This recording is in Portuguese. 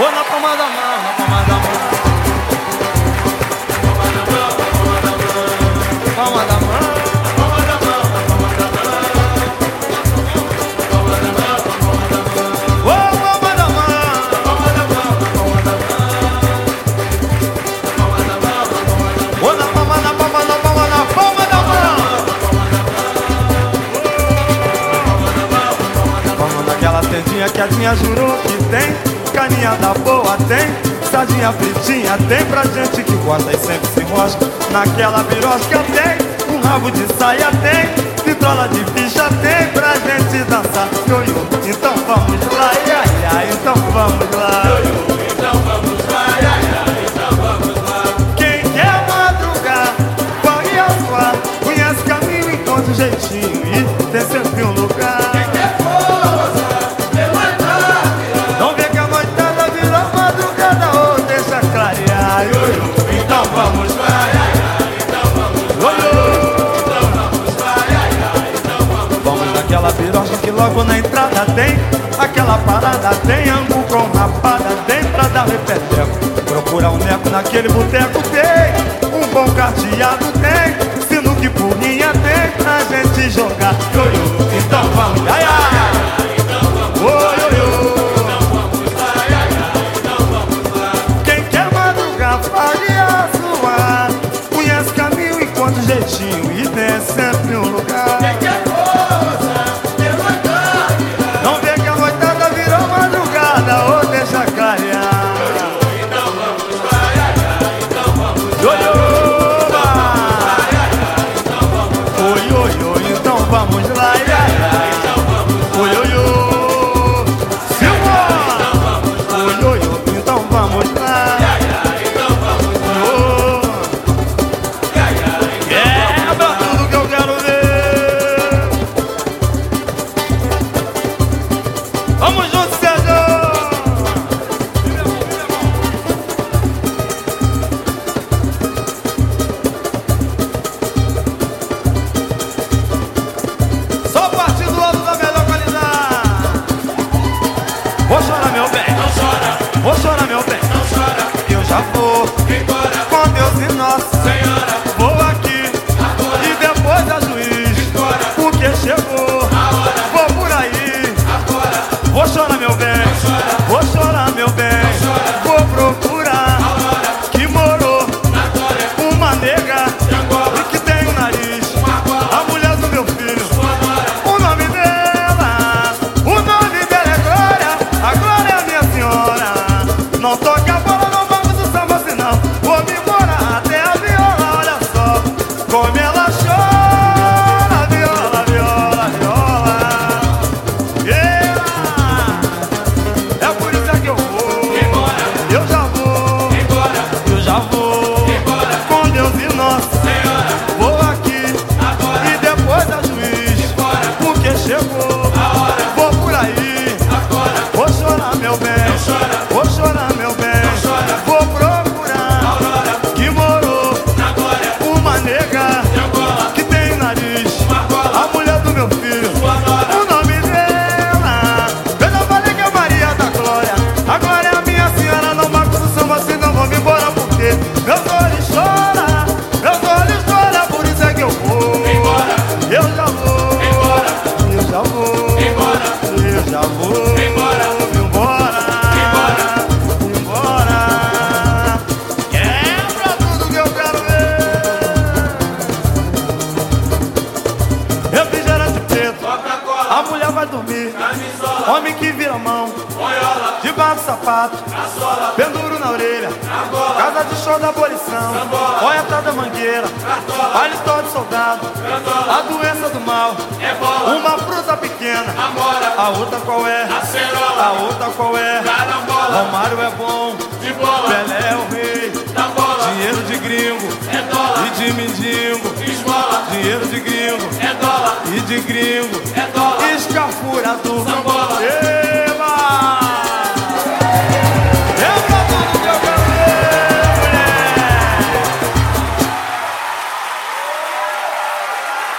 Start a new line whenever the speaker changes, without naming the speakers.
Ou na palma da mão, na palma da mão. Palma da mão. Que a Dinha jurou que tem Caninha da boa tem. Sardinha fritinha tem pra gente que gosta e sempre se mostra Naquela birosca tem. Um rabo de saia tem Vitrola de ficha tem pra gente dançar. Ioiô, então vamos lá, ai, ai, então vamos lá.
Então vamos lá, então vamos lá.
Quem quer madrugar, corre ao suar Conhece caminho, encontra um jeitinho E tem um logo na entrada tem Aquela parada tem angu com rapada Tem pra dar repeteco Procura um neco naquele boteco tem Um bom carteado tem Sino que pulinha tem pra gente jogar
chora,
Vou já vou,
Embora.
embora,
embora.
Quebra tudo que eu quero ver. Refrigerante preto,
Coca-Cola,
a mulher vai dormir.
camisola,
Homem que vira mão,
boiola,
debaixo do sapato,
a sola,
penduro na orelha.
Angola,
Casa de show da abolição, olha atrás da mangueira, olha história de soldado, a doença do mal,
é bola,
uma pequena.
amora,
A outra qual é?
a
A outra qual é?
carambola,
Romário é bom,
de bola,
Pelé é o rei,
da bola,
dinheiro de gringo.
É dólar,
e de mendigo,
esmola,
dinheiro de gringo.
É dólar,
e de gringo,
é dólar,
escafura do